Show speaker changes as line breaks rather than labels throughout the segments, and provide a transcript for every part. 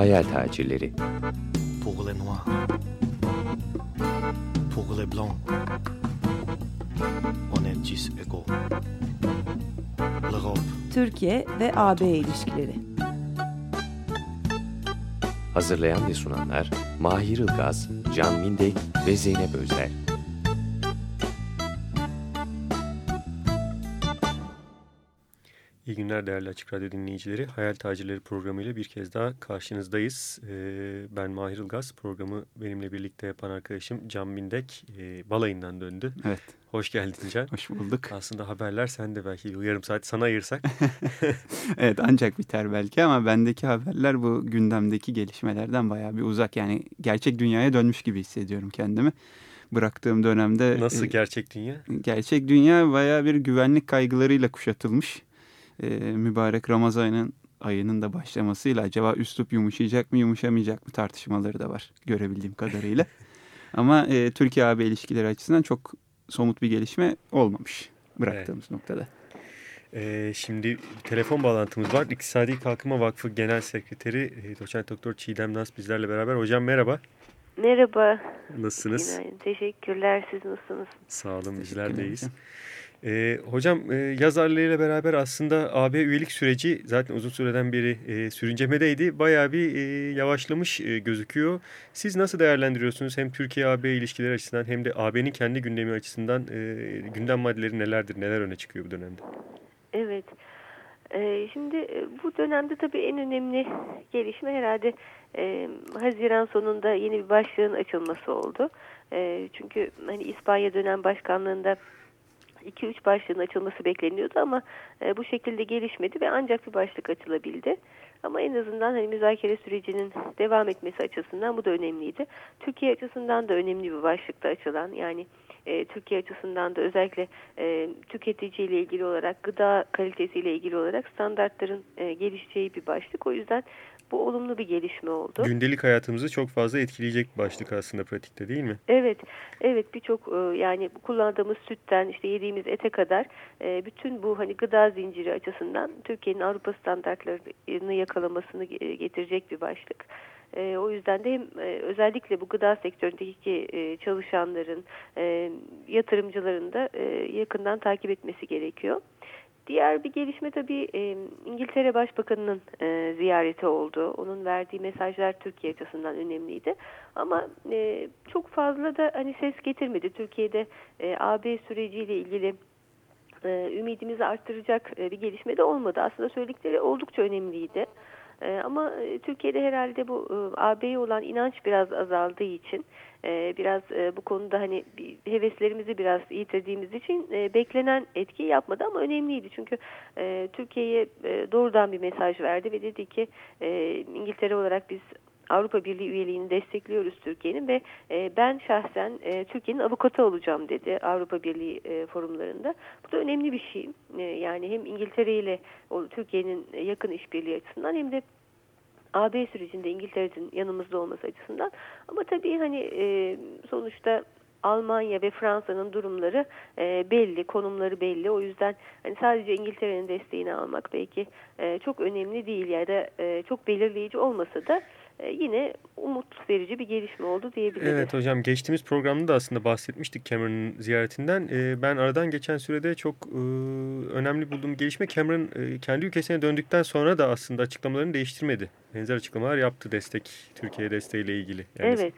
Hayal tacirleri.
Pour les noirs. Pour les blancs. On est tous égaux. L'Europe.
Türkiye ve AB ilişkileri.
Hazırlayan ve sunanlar Mahir Ilgaz, Can Mindek ve Zeynep Özler.
Günler değerli Açık Radyo dinleyicileri. Hayal Tacirleri programıyla bir kez daha karşınızdayız. Ee, ben Mahir Ilgaz. Programı benimle birlikte yapan arkadaşım Can Bindek e, balayından döndü.
Evet.
Hoş geldin Can.
Hoş bulduk.
Aslında haberler sen de belki yarım saat sana ayırsak.
evet ancak biter belki ama bendeki haberler bu gündemdeki gelişmelerden bayağı bir uzak. Yani gerçek dünyaya dönmüş gibi hissediyorum kendimi. Bıraktığım dönemde...
Nasıl gerçek dünya?
Gerçek dünya bayağı bir güvenlik kaygılarıyla kuşatılmış e, mübarek Ramazan'ın ayının da başlamasıyla acaba üslup yumuşayacak mı yumuşamayacak mı tartışmaları da var görebildiğim kadarıyla. Ama e, Türkiye-AB ilişkileri açısından çok somut bir gelişme olmamış bıraktığımız evet. noktada.
Ee, şimdi telefon bağlantımız var. İktisadi Kalkınma Vakfı Genel Sekreteri e, Doçent Doktor Çiğdem Nas bizlerle beraber. Hocam merhaba.
Merhaba.
Nasılsınız?
Günaydın. Teşekkürler. Siz nasılsınız?
Sağ olun bizler deyiz. Ee, hocam e, yaz aylarıyla beraber aslında AB üyelik süreci zaten uzun süreden beri e, sürüncemedeydi. Bayağı bir e, yavaşlamış e, gözüküyor. Siz nasıl değerlendiriyorsunuz hem Türkiye-AB ilişkileri açısından hem de AB'nin kendi gündemi açısından e, gündem maddeleri nelerdir, neler öne çıkıyor bu dönemde?
Evet. Ee, şimdi bu dönemde tabii en önemli gelişme herhalde e, Haziran sonunda yeni bir başlığın açılması oldu. E, çünkü hani İspanya dönem başkanlığında 2-3 başlığın açılması bekleniyordu ama e, bu şekilde gelişmedi ve ancak bir başlık açılabildi. Ama en azından hani müzakere sürecinin devam etmesi açısından bu da önemliydi. Türkiye açısından da önemli bir başlıkta açılan yani e, Türkiye açısından da özellikle e, tüketiciyle ilgili olarak gıda kalitesiyle ilgili olarak standartların e, gelişeceği bir başlık. O yüzden bu olumlu bir gelişme oldu.
Gündelik hayatımızı çok fazla etkileyecek başlık aslında pratikte değil mi?
Evet, evet birçok yani kullandığımız sütten işte yediğimiz ete kadar bütün bu hani gıda zinciri açısından Türkiye'nin Avrupa standartlarını yakalamasını getirecek bir başlık. E, o yüzden de hem e, özellikle bu gıda sektöründeki e, çalışanların, e, yatırımcıların da e, yakından takip etmesi gerekiyor. Diğer bir gelişme tabii İngiltere Başbakanı'nın ziyareti oldu. Onun verdiği mesajlar Türkiye açısından önemliydi. Ama çok fazla da hani ses getirmedi. Türkiye'de AB süreciyle ilgili ümidimizi arttıracak bir gelişme de olmadı. Aslında söyledikleri oldukça önemliydi. E, ama e, Türkiye'de herhalde bu e, AB'ye olan inanç biraz azaldığı için e, biraz e, bu konuda hani heveslerimizi biraz yitirdiğimiz için beklenen etki yapmadı ama önemliydi. Çünkü Türkiye'ye doğrudan bir mesaj verdi ve dedi ki İngiltere olarak biz Avrupa Birliği üyeliğini destekliyoruz Türkiye'nin ve e, ben şahsen e, Türkiye'nin avukatı olacağım dedi Avrupa Birliği e, forumlarında. Bu da önemli bir şey. E, yani hem İngiltere ile Türkiye'nin yakın işbirliği açısından hem de AB sürecinde İngiltere'nin yanımızda olması açısından. Ama tabii hani e, sonuçta Almanya ve Fransa'nın durumları e, belli, konumları belli. O yüzden hani sadece İngiltere'nin desteğini almak belki e, çok önemli değil ya da e, çok belirleyici olmasa da yine umut verici bir gelişme oldu diyebiliriz.
Evet hocam geçtiğimiz programda da aslında bahsetmiştik Cameron'ın ziyaretinden. E, ben aradan geçen sürede çok e, önemli bulduğum gelişme Cameron kendi ülkesine döndükten sonra da aslında açıklamalarını değiştirmedi. Benzer açıklamalar yaptı destek, Türkiye desteğiyle ilgili.
Yani evet.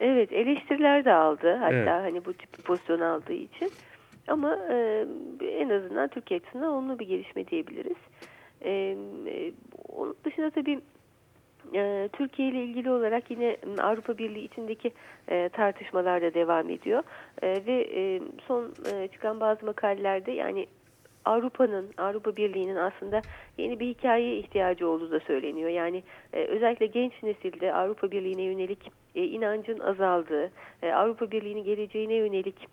Evet eleştiriler de aldı hatta evet. hani bu tip bir pozisyon aldığı için. Ama e, en azından Türkiye açısından olumlu bir gelişme diyebiliriz. E, e, onun dışında tabii e, Türkiye ile ilgili olarak yine Avrupa Birliği içindeki e, tartışmalar da devam ediyor. E, ve e, son e, çıkan bazı makalelerde yani Avrupa'nın, Avrupa Birliği'nin aslında yeni bir hikayeye ihtiyacı olduğu da söyleniyor. Yani özellikle genç nesilde Avrupa Birliği'ne yönelik inancın azaldığı, Avrupa Birliği'nin geleceğine yönelik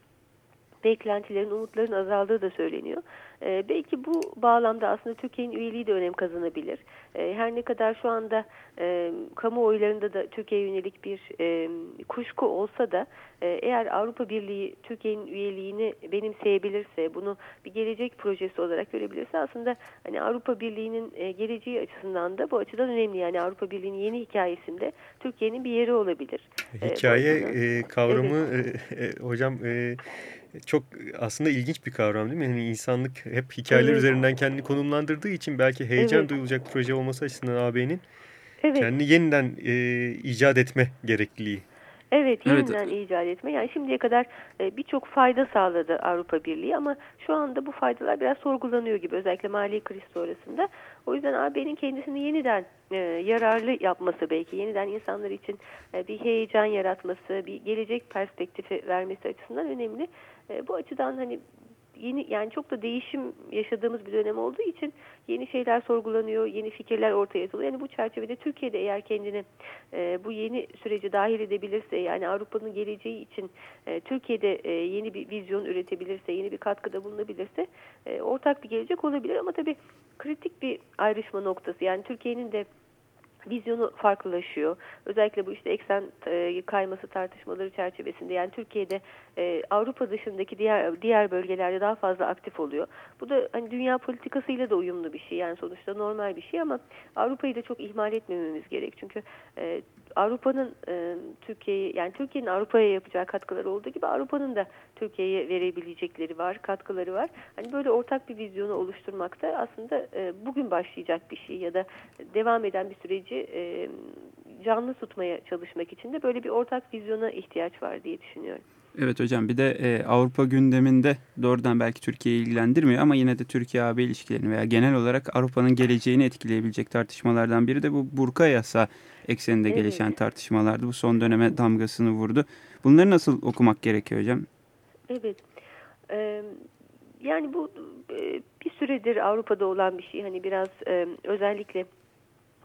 beklentilerin, umutların azaldığı da söyleniyor. E, belki bu bağlamda aslında Türkiye'nin üyeliği de önem kazanabilir. E, her ne kadar şu anda e, kamuoylarında da Türkiye'ye yönelik bir e, kuşku olsa da e, eğer Avrupa Birliği Türkiye'nin üyeliğini benimseyebilirse, bunu bir gelecek projesi olarak görebilirse aslında hani Avrupa Birliği'nin e, geleceği açısından da bu açıdan önemli. Yani Avrupa Birliği'nin yeni hikayesinde Türkiye'nin bir yeri olabilir.
Hikaye e, kavramı evet. e, e, hocam e, çok aslında ilginç bir kavram değil mi? Yani insanlık hep hikayeler evet. üzerinden kendini konumlandırdığı için belki heyecan evet. duyulacak proje olması açısından AB'nin evet. kendini yeniden e, icat etme gerekliliği.
Evet yeniden evet. icat etme. Yani şimdiye kadar e, birçok fayda sağladı Avrupa Birliği ama şu anda bu faydalar biraz sorgulanıyor gibi özellikle mali kriz sonrasında. O yüzden AB'nin kendisini yeniden e, yararlı yapması belki yeniden insanlar için e, bir heyecan yaratması, bir gelecek perspektifi vermesi açısından önemli. E, bu açıdan hani yeni yani çok da değişim yaşadığımız bir dönem olduğu için yeni şeyler sorgulanıyor, yeni fikirler ortaya atılıyor. Yani bu çerçevede Türkiye'de eğer kendini e, bu yeni süreci dahil edebilirse yani Avrupa'nın geleceği için e, Türkiye'de e, yeni bir vizyon üretebilirse, yeni bir katkıda bulunabilirse e, ortak bir gelecek olabilir ama tabii kritik bir ayrışma noktası. Yani Türkiye'nin de vizyonu farklılaşıyor. Özellikle bu işte eksen e, kayması tartışmaları çerçevesinde yani Türkiye'de e, Avrupa dışındaki diğer diğer bölgelerde daha fazla aktif oluyor. Bu da hani dünya politikasıyla da uyumlu bir şey. Yani sonuçta normal bir şey ama Avrupa'yı da çok ihmal etmememiz gerek. Çünkü e, Avrupa'nın e, Türkiye'yi yani Türkiye'nin Avrupa'ya yapacağı katkıları olduğu gibi Avrupa'nın da Türkiye'ye verebilecekleri var, katkıları var. Hani böyle ortak bir vizyonu oluşturmakta aslında e, bugün başlayacak bir şey ya da devam eden bir süreci e, canlı tutmaya çalışmak için de böyle bir ortak vizyona ihtiyaç var diye düşünüyorum.
Evet hocam bir de e, Avrupa gündeminde doğrudan belki Türkiye'yi ilgilendirmiyor ama yine de Türkiye-AB ilişkilerini veya genel olarak Avrupa'nın geleceğini etkileyebilecek tartışmalardan biri de bu burka yasa ekseninde evet. gelişen tartışmalardı. Bu son döneme damgasını vurdu. Bunları nasıl okumak gerekiyor hocam?
Evet. Ee, yani bu e, bir süredir Avrupa'da olan bir şey. Hani biraz e, özellikle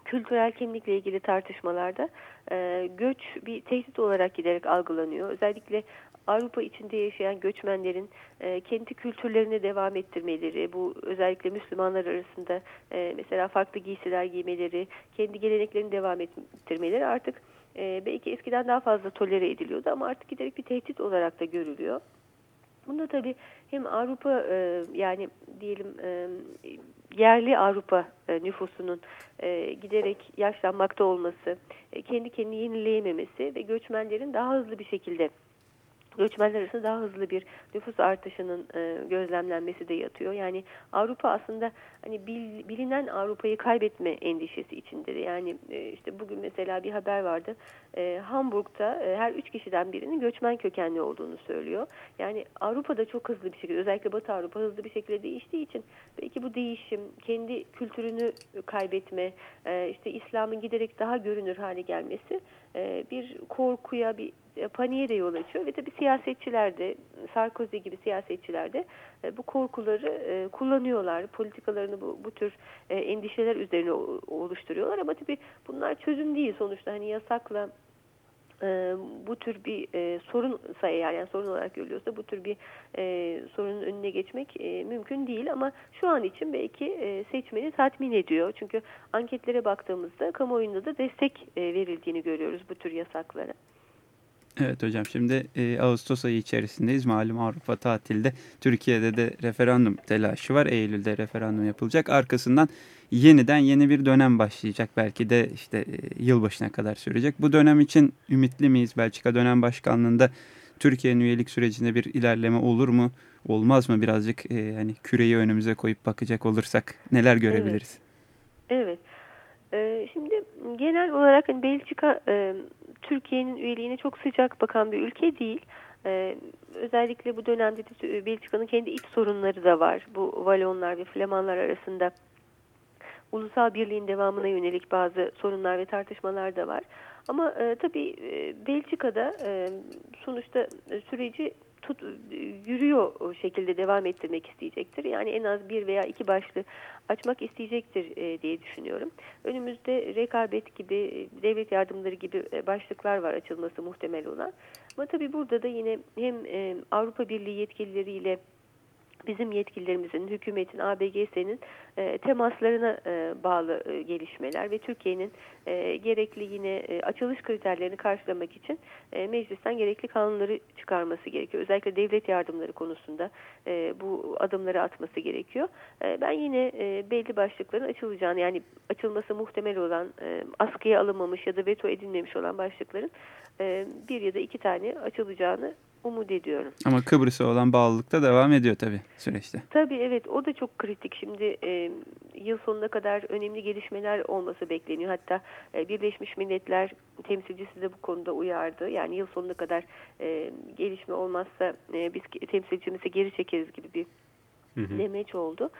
kültürel kimlikle ilgili tartışmalarda e, göç bir tehdit olarak giderek algılanıyor. Özellikle Avrupa içinde yaşayan göçmenlerin e, kendi kültürlerini devam ettirmeleri, bu özellikle Müslümanlar arasında e, mesela farklı giysiler giymeleri, kendi geleneklerini devam ettirmeleri artık e, belki eskiden daha fazla tolere ediliyordu ama artık giderek bir tehdit olarak da görülüyor. Bunda tabii hem Avrupa e, yani diyelim e, yerli Avrupa e, nüfusunun e, giderek yaşlanmakta olması, e, kendi kendini yenileyememesi ve göçmenlerin daha hızlı bir şekilde göçmenler arasında daha hızlı bir nüfus artışının e, gözlemlenmesi de yatıyor. Yani Avrupa aslında hani bil, bilinen Avrupa'yı kaybetme endişesi içindedir. Yani e, işte bugün mesela bir haber vardı. E, Hamburg'da e, her üç kişiden birinin göçmen kökenli olduğunu söylüyor. Yani Avrupa'da çok hızlı bir şekilde özellikle Batı Avrupa hızlı bir şekilde değiştiği için belki bu değişim kendi kültürünü kaybetme, e, işte İslam'ın giderek daha görünür hale gelmesi e, bir korkuya, bir paniğe de yol açıyor ve tabii siyasetçiler de Sarkozy gibi siyasetçiler de e, bu korkuları kullanıyorlar. Politikalarını bu, bu tür endişeler üzerine oluşturuyorlar ama tabii bunlar çözüm değil sonuçta hani yasakla bu tür bir e, sorunsa eğer yani sorun olarak görülüyorsa bu tür bir e, sorunun önüne geçmek e, mümkün değil ama şu an için belki e, seçmeni tatmin ediyor. Çünkü anketlere baktığımızda kamuoyunda da destek e, verildiğini görüyoruz bu tür yasaklara.
Evet hocam şimdi e, Ağustos ayı içerisindeyiz. Malum Avrupa tatilde Türkiye'de de referandum telaşı var. Eylül'de referandum yapılacak. Arkasından yeniden yeni bir dönem başlayacak. Belki de işte e, yılbaşına kadar sürecek. Bu dönem için ümitli miyiz? Belçika dönem başkanlığında Türkiye'nin üyelik sürecinde bir ilerleme olur mu? Olmaz mı? Birazcık e, hani küreyi önümüze koyup bakacak olursak neler görebiliriz?
Evet. evet. Ee, şimdi genel olarak hani Belçika e, Türkiye'nin üyeliğine çok sıcak bakan bir ülke değil. Ee, özellikle bu dönemde de Belçika'nın kendi iç sorunları da var. Bu Valonlar ve Flamanlar arasında ulusal birliğin devamına yönelik bazı sorunlar ve tartışmalar da var. Ama e, tabii e, Belçika'da e, sonuçta süreci tut, yürüyor o şekilde devam ettirmek isteyecektir. Yani en az bir veya iki başlı açmak isteyecektir e, diye düşünüyorum. Önümüzde rekabet gibi, devlet yardımları gibi e, başlıklar var açılması muhtemel olan. Ama tabii burada da yine hem e, Avrupa Birliği yetkilileriyle bizim yetkililerimizin, hükümetin, ABGS'nin e, temaslarına e, bağlı e, gelişmeler ve Türkiye'nin e, gerekli yine e, açılış kriterlerini karşılamak için e, meclisten gerekli kanunları çıkarması gerekiyor. Özellikle devlet yardımları konusunda e, bu adımları atması gerekiyor. E, ben yine e, belli başlıkların açılacağını yani açılması muhtemel olan e, askıya alınmamış ya da veto edilmemiş olan başlıkların e, bir ya da iki tane açılacağını umut ediyorum.
Ama Kıbrıs'a olan bağlılık da devam ediyor tabii süreçte.
Tabii evet o da çok kritik. Şimdi e, yıl sonuna kadar önemli gelişmeler olması bekleniyor. Hatta e, Birleşmiş Milletler temsilcisi de bu konuda uyardı. Yani yıl sonuna kadar e, gelişme olmazsa e, biz temsilcimizi geri çekeriz gibi bir hı hı. demeç oldu.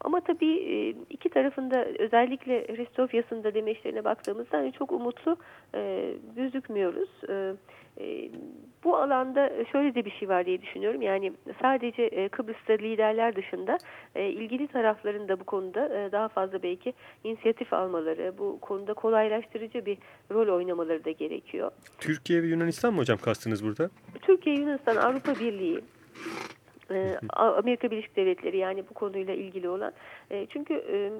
Ama tabii e, iki tarafında özellikle Ristofyas'ın da demeçlerine baktığımızda hani çok umutlu e, gözükmüyoruz. E, e, bu alanda şöyle de bir şey var diye düşünüyorum. Yani sadece e, Kıbrıs'ta liderler dışında e, ilgili tarafların da bu konuda e, daha fazla belki inisiyatif almaları, bu konuda kolaylaştırıcı bir rol oynamaları da gerekiyor.
Türkiye ve Yunanistan mı hocam kastınız burada?
Türkiye, Yunanistan, Avrupa Birliği, Amerika Birleşik Devletleri yani bu konuyla ilgili olan. E, çünkü e,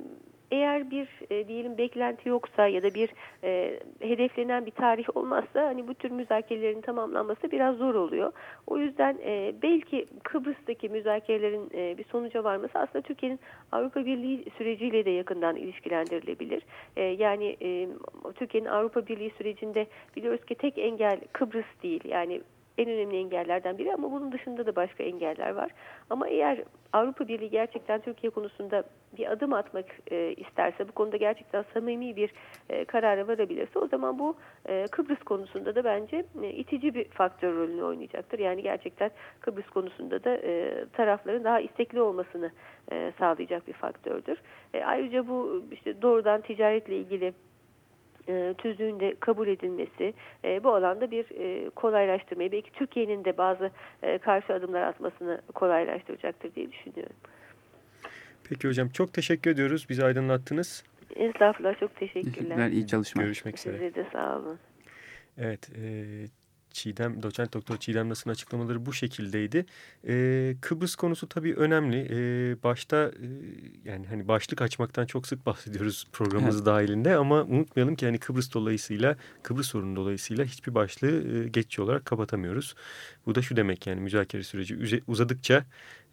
eğer bir e, diyelim beklenti yoksa ya da bir e, hedeflenen bir tarih olmazsa hani bu tür müzakerelerin tamamlanması biraz zor oluyor. O yüzden e, belki Kıbrıs'taki müzakerelerin e, bir sonuca varması aslında Türkiye'nin Avrupa Birliği süreciyle de yakından ilişkilendirilebilir. E, yani e, Türkiye'nin Avrupa Birliği sürecinde biliyoruz ki tek engel Kıbrıs değil. Yani en önemli engellerden biri ama bunun dışında da başka engeller var. Ama eğer Avrupa Birliği gerçekten Türkiye konusunda bir adım atmak e, isterse, bu konuda gerçekten samimi bir e, karara varabilirse o zaman bu e, Kıbrıs konusunda da bence e, itici bir faktör rolünü oynayacaktır. Yani gerçekten Kıbrıs konusunda da e, tarafların daha istekli olmasını e, sağlayacak bir faktördür. E, ayrıca bu işte doğrudan ticaretle ilgili e, tüzüğün kabul edilmesi e, bu alanda bir e, kolaylaştırmayı belki Türkiye'nin de bazı e, karşı adımlar atmasını kolaylaştıracaktır diye düşünüyorum.
Peki hocam çok teşekkür ediyoruz. Bizi aydınlattınız.
Estağfurullah çok teşekkürler. Teşekkürler
iyi çalışmalar.
Görüşmek üzere.
Size de sağ olun.
Evet, e, Çiğdem, doçent doktor Çiğdem Nas'ın açıklamaları bu şekildeydi. Ee, Kıbrıs konusu tabii önemli. Ee, başta e, yani hani başlık açmaktan çok sık bahsediyoruz programımız evet. dahilinde ama unutmayalım ki hani Kıbrıs dolayısıyla Kıbrıs sorunu dolayısıyla hiçbir başlığı e, geçici olarak kapatamıyoruz. Bu da şu demek yani müzakere süreci uzadıkça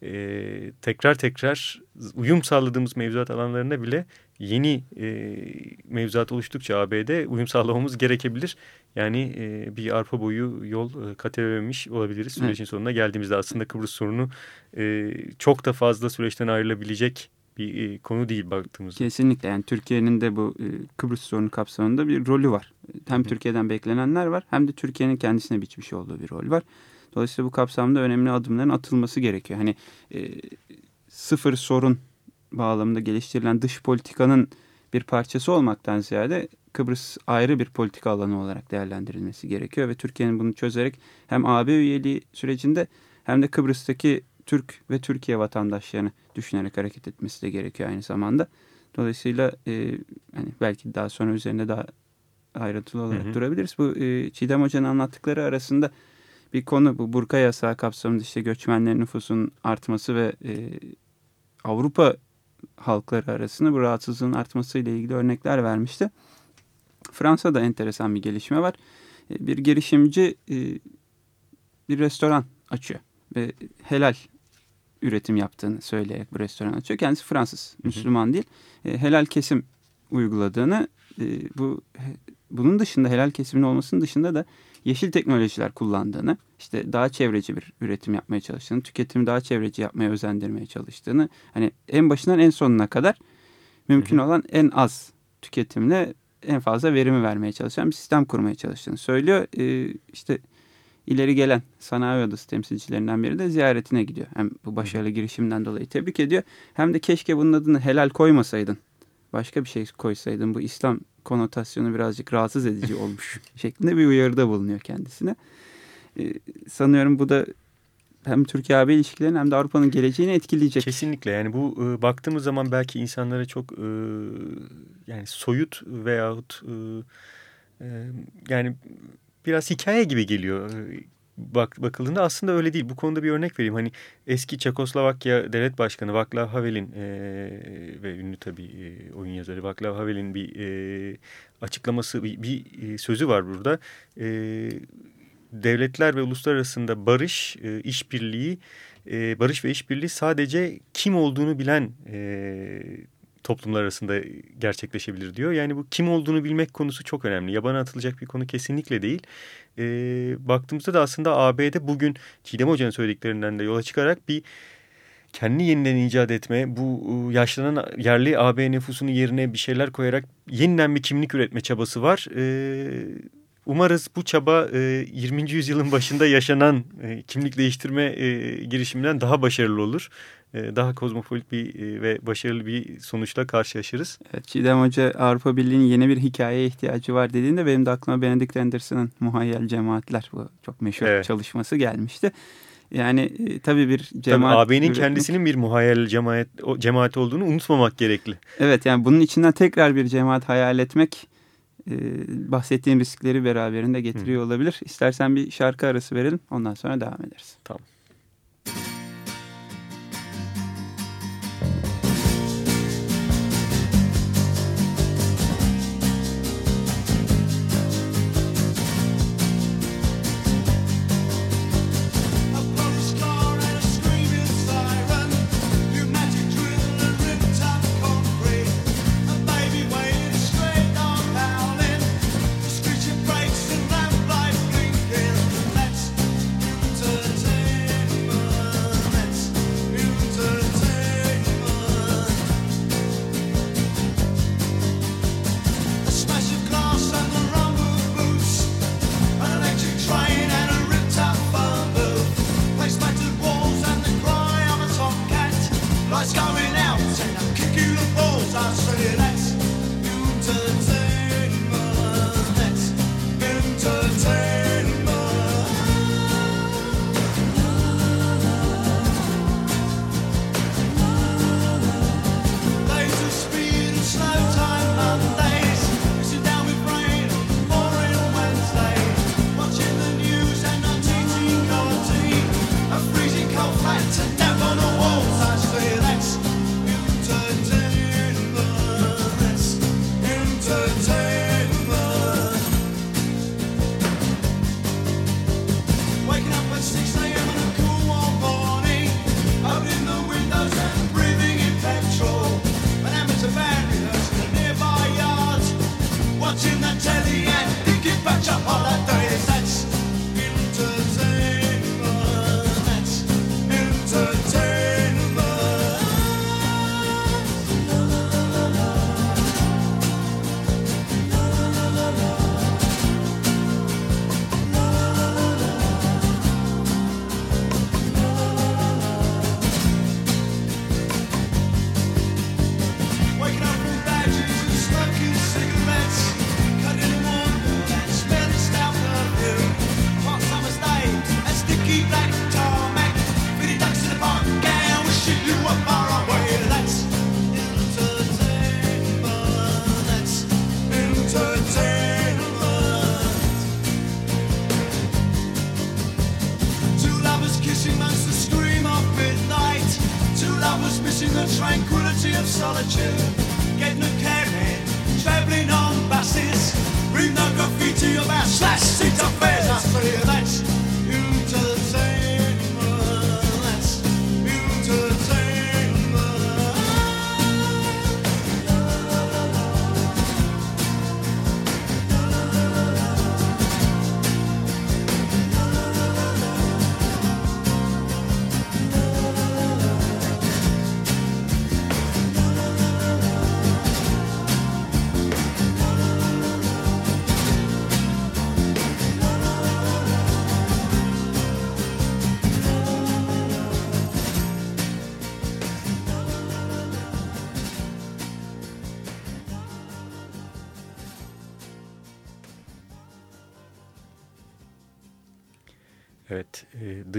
e, tekrar tekrar uyum sağladığımız mevzuat alanlarına bile yeni e, mevzuat oluştukça AB'de uyum sağlamamız gerekebilir. Yani e, bir arpa boyu yol e, kat edememiş olabiliriz sürecin evet. sonuna geldiğimizde. Aslında Kıbrıs sorunu e, çok da fazla süreçten ayrılabilecek bir e, konu değil baktığımızda.
Kesinlikle yani Türkiye'nin de bu e, Kıbrıs sorunu kapsamında bir rolü var. Hem Hı. Türkiye'den beklenenler var hem de Türkiye'nin kendisine biçmiş olduğu bir rol var. Dolayısıyla bu kapsamda önemli adımların atılması gerekiyor. Hani e, sıfır sorun bağlamında geliştirilen dış politikanın bir parçası olmaktan ziyade Kıbrıs ayrı bir politika alanı olarak değerlendirilmesi gerekiyor ve Türkiye'nin bunu çözerek hem AB üyeliği sürecinde hem de Kıbrıs'taki Türk ve Türkiye vatandaşlarını düşünerek hareket etmesi de gerekiyor aynı zamanda. Dolayısıyla e, hani belki daha sonra üzerinde daha ayrıntılı olarak hı hı. durabiliriz. Bu e, Çiğdem Hoca'nın anlattıkları arasında bir konu bu burka yasağı kapsamında işte göçmenlerin nüfusun artması ve e, Avrupa halkları arasında bu rahatsızlığın artmasıyla ilgili örnekler vermişti. Fransa'da enteresan bir gelişme var. E, bir girişimci e, bir restoran açıyor ve helal üretim yaptığını söyleyerek bu restoran açıyor. Kendisi Fransız, Müslüman değil. E, helal kesim uyguladığını, bu bunun dışında helal kesimin olmasının dışında da yeşil teknolojiler kullandığını, işte daha çevreci bir üretim yapmaya çalıştığını, tüketimi daha çevreci yapmaya özendirmeye çalıştığını, hani en başından en sonuna kadar mümkün olan en az tüketimle en fazla verimi vermeye çalışan bir sistem kurmaya çalıştığını söylüyor. Ee, işte ileri gelen sanayi odası temsilcilerinden biri de ziyaretine gidiyor. Hem bu başarılı girişimden dolayı tebrik ediyor. Hem de keşke bunun adını helal koymasaydın. Başka bir şey koysaydın. Bu İslam konotasyonu birazcık rahatsız edici olmuş şeklinde bir uyarıda bulunuyor kendisine. Ee, sanıyorum bu da hem Türkiye-AB ilişkilerini hem de Avrupa'nın geleceğini etkileyecek.
Kesinlikle yani bu e, baktığımız zaman belki insanlara çok e, yani soyut veyahut e, e, yani biraz hikaye gibi geliyor.
Bak, bakıldığında aslında öyle değil. Bu konuda bir örnek vereyim. Hani eski Çekoslovakya Devlet Başkanı Václav Havel'in e, ve ünlü tabii e, oyun yazarı Václav Havel'in bir e, açıklaması, bir, bir e, sözü var burada. E, devletler ve uluslar arasında barış, e, işbirliği, e, barış ve işbirliği sadece kim olduğunu bilen e, toplumlar arasında gerçekleşebilir diyor. Yani bu kim olduğunu bilmek konusu çok önemli. Yabana atılacak bir konu kesinlikle değil. E, baktığımızda da aslında AB'de bugün Çiğdem Hoca'nın söylediklerinden de yola çıkarak bir kendi yeniden icat etme, bu yaşlanan yerli AB nüfusunu yerine bir şeyler koyarak yeniden bir kimlik üretme çabası var. E, Umarız bu çaba 20. yüzyılın başında yaşanan kimlik değiştirme girişiminden daha başarılı olur. Daha kozmopolit bir ve başarılı bir sonuçla karşılaşırız.
Evet, Çiğdem Hoca Avrupa Birliği'nin yeni bir hikayeye ihtiyacı var dediğinde benim de aklıma Benedict Anderson'ın Muhayyel Cemaatler bu çok meşhur evet. çalışması gelmişti. Yani e, tabii bir cemaat...
AB'nin kendisinin bir muhayyel cemaat, cemaat olduğunu unutmamak gerekli.
Evet yani bunun içinden tekrar bir cemaat hayal etmek e, bahsettiğim riskleri beraberinde getiriyor Hı. olabilir. İstersen bir şarkı arası verelim ondan sonra devam ederiz.
Tamam.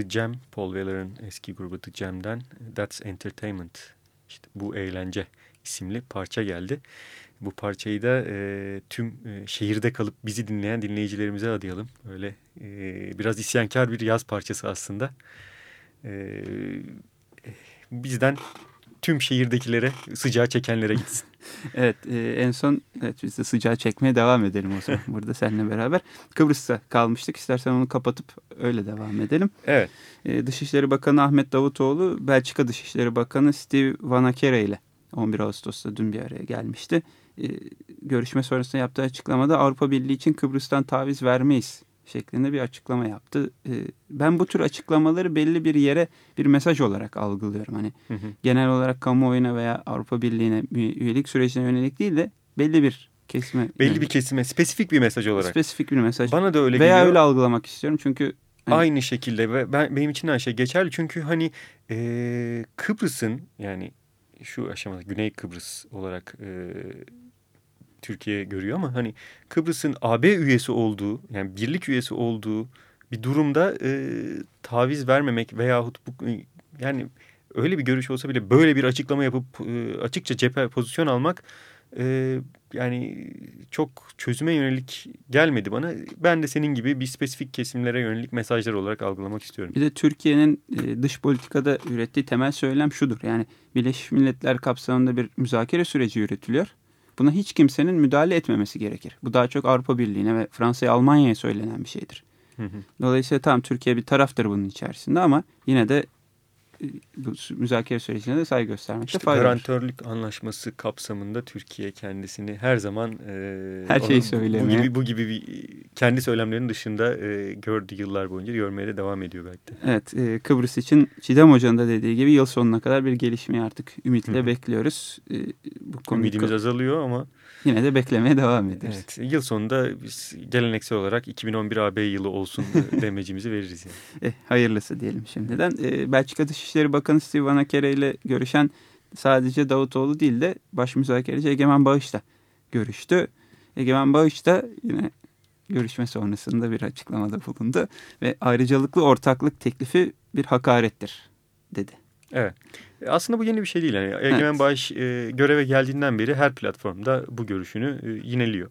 Jam, Paul Weller'ın eski grubu The Jam'den That's Entertainment, işte bu eğlence isimli parça geldi.
Bu parçayı da e, tüm e, şehirde kalıp bizi dinleyen dinleyicilerimize adayalım. Öyle e, biraz isyankar bir yaz parçası aslında. E, bizden tüm şehirdekilere sıcağı çekenlere gitsin.
evet e, en son evet, biz de sıcağı çekmeye devam edelim o zaman burada seninle beraber. Kıbrıs'ta kalmıştık. İstersen onu kapatıp öyle devam edelim.
Evet.
E, Dışişleri Bakanı Ahmet Davutoğlu Belçika Dışişleri Bakanı Steve Van Akere ile 11 Ağustos'ta dün bir araya gelmişti. E, görüşme sonrasında yaptığı açıklamada Avrupa Birliği için Kıbrıs'tan taviz vermeyiz şeklinde bir açıklama yaptı. E, ben bu tür açıklamaları belli bir yere bir mesaj olarak algılıyorum. Hani hı hı. genel olarak kamuoyuna veya Avrupa Birliği'ne üyelik sürecine yönelik değil de belli bir kesime.
Belli yani, bir kesime spesifik bir mesaj olarak.
Spesifik bir mesaj.
Bana da öyle
Veya
geliyor.
öyle algılamak istiyorum çünkü.
Hani... Aynı şekilde ve ben, benim için aynı şey geçerli. Çünkü hani e, Kıbrıs'ın yani şu aşamada Güney Kıbrıs olarak e, Türkiye görüyor ama hani Kıbrıs'ın AB üyesi olduğu yani birlik üyesi olduğu bir durumda e, taviz vermemek veyahut bu yani öyle bir görüş olsa bile böyle bir açıklama yapıp e, açıkça cephe pozisyon almak e, yani çok çözüme yönelik gelmedi bana. Ben de senin gibi bir spesifik kesimlere yönelik mesajlar olarak algılamak istiyorum.
Bir de Türkiye'nin e, dış politikada ürettiği temel söylem şudur. Yani Birleşmiş Milletler kapsamında bir müzakere süreci yürütülüyor. Buna hiç kimsenin müdahale etmemesi gerekir. Bu daha çok Avrupa Birliği'ne ve Fransa'ya, Almanya'ya söylenen bir şeydir. Dolayısıyla tam Türkiye bir taraftır bunun içerisinde ama yine de müzakere sürecine de saygı göstermekte
işte
fayda
var. Garantörlük anlaşması kapsamında Türkiye kendisini her zaman
e, her şeyi söylemeye
bu gibi bu gibi bir kendi söylemlerinin dışında e, gördüğü yıllar boyunca görmeye de devam ediyor belki de.
Evet, e, Kıbrıs için Çiğdem Hoca'nın da dediği gibi yıl sonuna kadar bir gelişmeyi artık ümitle bekliyoruz. E,
bu konu Ümidimiz azalıyor ama
yine de beklemeye devam ederiz.
Evet, yıl sonunda biz geleneksel olarak 2011 AB yılı olsun demecimizi veririz
yani. E, hayırlısı diyelim şimdiden. E, Belçika Dışişleri Bakanı Steve Van Akere ile görüşen sadece Davutoğlu değil de baş müzakereci Egemen Bağış da görüştü. Egemen Bağış da yine görüşme sonrasında bir açıklamada bulundu ve ayrıcalıklı ortaklık teklifi bir hakarettir dedi.
Evet. E, aslında bu yeni bir şey değil. Yani Egemen evet. Bağış e, göreve geldiğinden beri her platformda bu görüşünü e, yineliyor.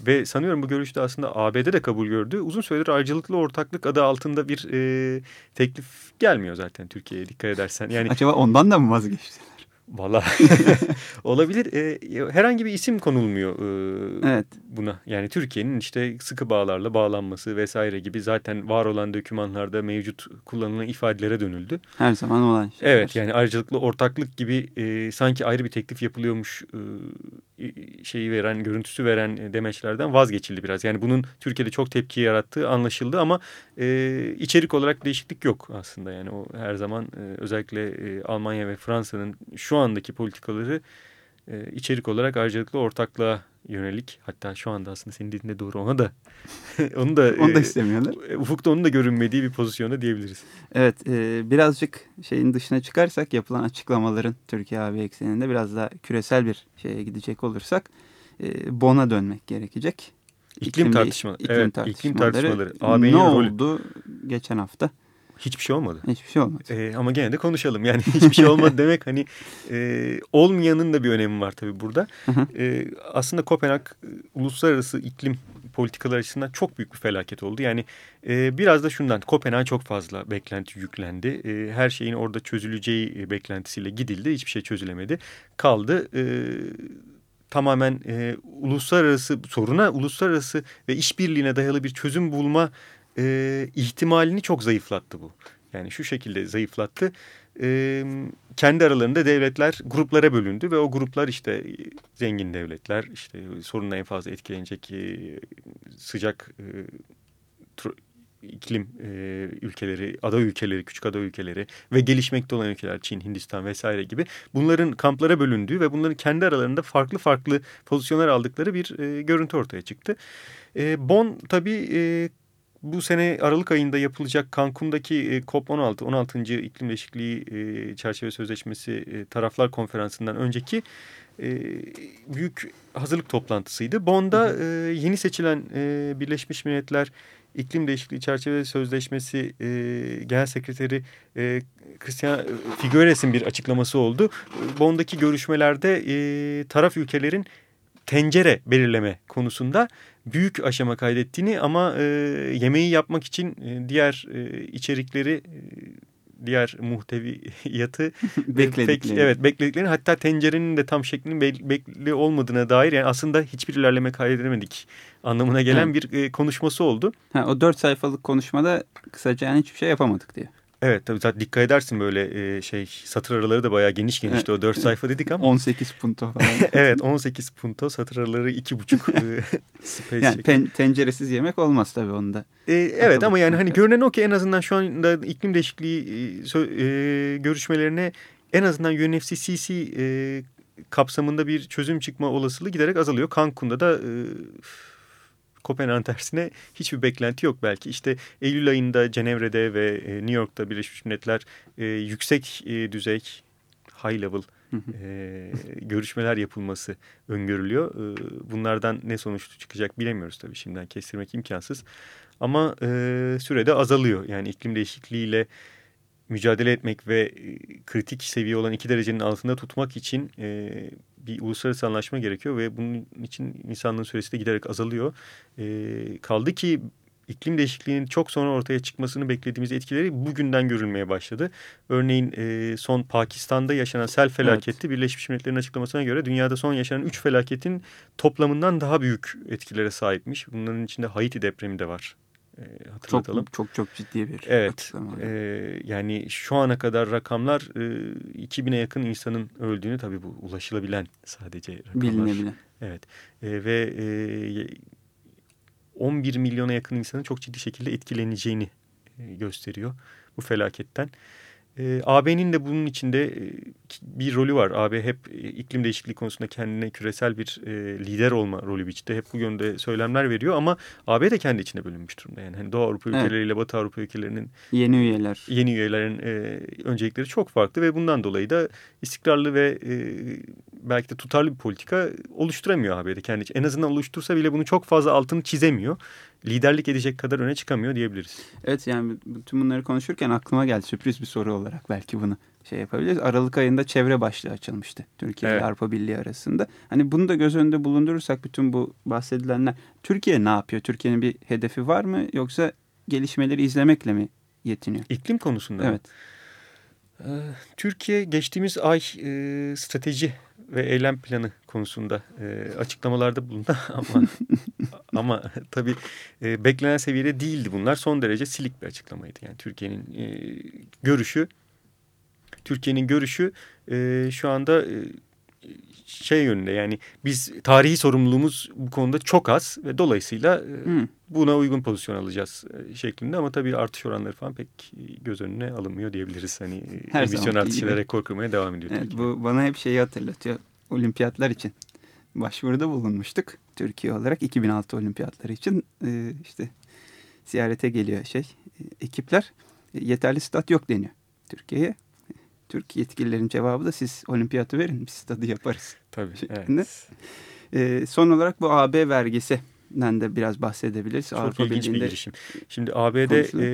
Ve sanıyorum bu görüşte aslında ABD de kabul gördü. Uzun süredir ayrıcalıklı ortaklık adı altında bir e, teklif gelmiyor zaten Türkiye'ye dikkat edersen. Yani
Acaba ondan da mı vazgeçtiler?
Valla olabilir. E, herhangi bir isim konulmuyor e, evet. buna. Yani Türkiye'nin işte sıkı bağlarla bağlanması vesaire gibi zaten var olan dokümanlarda mevcut kullanılan ifadelere dönüldü.
Her zaman olan şeyler.
Evet yani ayrıcalıklı ortaklık gibi e, sanki ayrı bir teklif yapılıyormuş e, şeyi veren, görüntüsü veren demeçlerden vazgeçildi biraz. Yani bunun Türkiye'de çok tepki yarattığı anlaşıldı ama e, içerik olarak değişiklik yok aslında. Yani o her zaman e, özellikle e, Almanya ve Fransa'nın şu andaki politikaları e, içerik olarak ayrıcalıklı ortaklığa yönelik. Hatta şu anda aslında senin dediğinde doğru ona da
onu da onu da istemiyorlar.
E, ufukta onun da görünmediği bir pozisyonda diyebiliriz.
Evet, e, birazcık şeyin dışına çıkarsak yapılan açıklamaların Türkiye AB ekseninde biraz daha küresel bir şeye gidecek olursak e, Bon'a dönmek gerekecek.
İklim, iklim tartışmaları.
İklim
evet,
tartışmaları.
iklim tartışmaları.
Ne oldu geçen hafta?
Hiçbir şey olmadı.
Hiçbir şey olmadı.
Ee, ama gene de konuşalım. Yani hiçbir şey olmadı demek hani e, olmayanın da bir önemi var tabii burada. e, aslında Kopenhag e, uluslararası iklim politikalar açısından çok büyük bir felaket oldu. Yani e, biraz da şundan Kopenhag çok fazla beklenti yüklendi. E, her şeyin orada çözüleceği e, beklentisiyle gidildi. Hiçbir şey çözülemedi. Kaldı. E, tamamen e, uluslararası soruna uluslararası ve işbirliğine dayalı bir çözüm bulma e, ihtimalini çok zayıflattı bu. Yani şu şekilde zayıflattı. E, kendi aralarında devletler gruplara bölündü ve o gruplar işte zengin devletler, işte sorunla en fazla etkilenecek e, sıcak e, iklim e, ülkeleri, ada ülkeleri, küçük ada ülkeleri ve gelişmekte olan ülkeler Çin, Hindistan vesaire gibi bunların kamplara bölündüğü ve bunların kendi aralarında farklı farklı pozisyonlar aldıkları bir e, görüntü ortaya çıktı. E, Bon tabii e, bu sene Aralık ayında yapılacak Cancun'daki e, COP16, 16. iklim değişikliği e, çerçeve sözleşmesi e, taraflar konferansından önceki büyük hazırlık toplantısıydı. Bonn'da yeni seçilen Birleşmiş Milletler İklim Değişikliği Çerçeve Sözleşmesi e, Genel Sekreteri e, Christian Figueres'in bir açıklaması oldu. Bonn'daki görüşmelerde e, taraf ülkelerin tencere belirleme konusunda büyük aşama kaydettiğini ama e, yemeği yapmak için e, diğer e, içerikleri e, diğer muhteviyatı
bekledikleri.
evet beklediklerini hatta tencerenin de tam şeklinin belli olmadığına dair yani aslında hiçbir ilerleme kaydedemedik anlamına gelen evet. bir e, konuşması oldu.
Ha, o dört sayfalık konuşmada kısaca yani hiçbir şey yapamadık diye.
Evet tabii zaten dikkat edersin böyle e, şey satır araları da bayağı geniş genişti o 4 sayfa dedik ama.
18 punto falan.
evet 18 punto satır araları 2,5 e,
space Yani pen, tenceresiz yemek olmaz tabii onda.
E, evet ama yani hani görünen o ki en azından şu anda iklim değişikliği e, görüşmelerine en azından UNFCCC e, kapsamında bir çözüm çıkma olasılığı giderek azalıyor. Cancun'da da e, Kopenhag'ın tersine hiçbir beklenti yok belki. İşte Eylül ayında Cenevre'de ve e, New York'ta Birleşmiş Milletler e, yüksek e, düzey, high level e, görüşmeler yapılması öngörülüyor. E, bunlardan ne sonuç çıkacak bilemiyoruz tabii şimdiden kestirmek imkansız. Ama e, sürede azalıyor. Yani iklim değişikliğiyle mücadele etmek ve e, kritik seviye olan iki derecenin altında tutmak için e, bir uluslararası anlaşma gerekiyor ve bunun için insanlığın süresi de giderek azalıyor. E, kaldı ki iklim değişikliğinin çok sonra ortaya çıkmasını beklediğimiz etkileri bugünden görülmeye başladı. Örneğin e, son Pakistan'da yaşanan sel felaketi evet. Birleşmiş Milletler'in açıklamasına göre dünyada son yaşanan üç felaketin toplamından daha büyük etkilere sahipmiş. Bunların içinde Haiti depremi de var e, hatırlatalım.
Çok çok çok ciddi bir
Evet. E, yani şu ana kadar rakamlar e, 2000'e yakın insanın öldüğünü tabii bu ulaşılabilen sadece rakamlar.
Bilinebilen.
Evet. E, ve e, 11 milyona yakın insanın çok ciddi şekilde etkileneceğini e, gösteriyor bu felaketten. E, AB'nin de bunun içinde e, bir rolü var. AB hep e, iklim değişikliği konusunda kendine küresel bir e, lider olma rolü biçti. Hep bu yönde söylemler veriyor ama AB de kendi içine bölünmüş durumda. Yani hani Doğu Avrupa evet. ülkeleriyle Batı Avrupa ülkelerinin
yeni üyeler
yeni üyelerin e, öncelikleri çok farklı ve bundan dolayı da istikrarlı ve e, belki de tutarlı bir politika oluşturamıyor AB'de kendi için. En azından oluştursa bile bunu çok fazla altını çizemiyor liderlik edecek kadar öne çıkamıyor diyebiliriz.
Evet yani tüm bunları konuşurken aklıma geldi sürpriz bir soru olarak belki bunu şey yapabiliriz. Aralık ayında çevre başlığı açılmıştı Türkiye evet. ile Avrupa Birliği arasında. Hani bunu da göz önünde bulundurursak bütün bu bahsedilenler Türkiye ne yapıyor? Türkiye'nin bir hedefi var mı yoksa gelişmeleri izlemekle mi yetiniyor?
İklim konusunda
Evet.
Mı? Ee, Türkiye geçtiğimiz ay e, strateji ve eylem planı konusunda e, açıklamalarda bulundu ama ama tabii e, beklenen seviyede değildi bunlar. Son derece silik bir açıklamaydı. Yani Türkiye'nin e, görüşü Türkiye'nin görüşü e, şu anda e, şey yönünde yani biz tarihi sorumluluğumuz bu konuda çok az ve dolayısıyla hmm. buna uygun pozisyon alacağız e, şeklinde ama tabii artış oranları falan pek göz önüne alınmıyor diyebiliriz. Hani Her emisyon rekor kırmaya devam ediyor.
Evet, bu bana hep şeyi hatırlatıyor. Olimpiyatlar için başvuruda bulunmuştuk. Türkiye olarak 2006 olimpiyatları için e, işte ziyarete geliyor şey e, ekipler. yeterli stat yok deniyor Türkiye'ye. Türk yetkililerin cevabı da siz olimpiyatı verin biz stadı yaparız.
Tabii. Evet.
E, son olarak bu AB vergisinden de biraz bahsedebiliriz.
Çok Avrupa ilginç Birliği'nde... bir girişim. Şimdi AB'de e,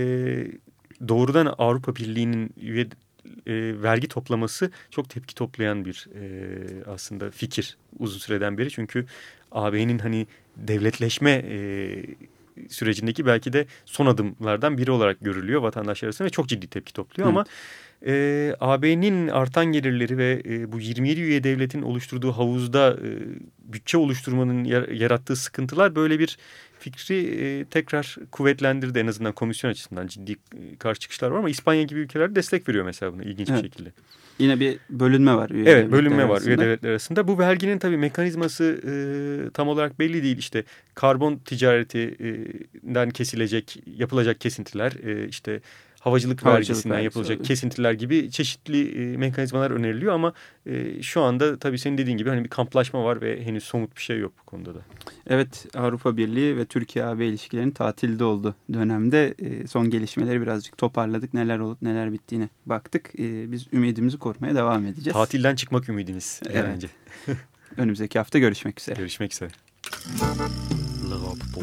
doğrudan Avrupa Birliği'nin üye e, vergi toplaması çok tepki toplayan bir e, aslında fikir uzun süreden beri. Çünkü AB'nin hani devletleşme e, sürecindeki belki de son adımlardan biri olarak görülüyor vatandaşlar arasında ve çok ciddi tepki topluyor. Evet. Ama e, AB'nin artan gelirleri ve e, bu 27 üye devletin oluşturduğu havuzda e, bütçe oluşturmanın yarattığı sıkıntılar böyle bir fikri e, tekrar kuvvetlendirdi en azından komisyon açısından ciddi e, karşı çıkışlar var ama İspanya gibi ülkeler destek veriyor mesela buna ilginç evet. bir şekilde.
Yine bir bölünme var.
Üye evet bölünme var üye devletler arasında. Bu verginin tabii mekanizması e, tam olarak belli değil. İşte karbon ticaretinden kesilecek, yapılacak kesintiler, e, işte havacılık, havacılık vergisinden yapılacak oldu. kesintiler gibi çeşitli e, mekanizmalar öneriliyor ama e, şu anda tabii senin dediğin gibi hani bir kamplaşma var ve henüz somut bir şey yok bu konuda da.
Evet Avrupa Birliği ve Türkiye-AB ilişkilerinin tatilde oldu dönemde e, son gelişmeleri birazcık toparladık. Neler olup neler bittiğine baktık. E, biz ümidimizi korumaya devam edeceğiz.
Tatilden çıkmak ümidimiz evet. bence.
Önümüzdeki hafta görüşmek üzere.
Görüşmek üzere.
l'Europe pour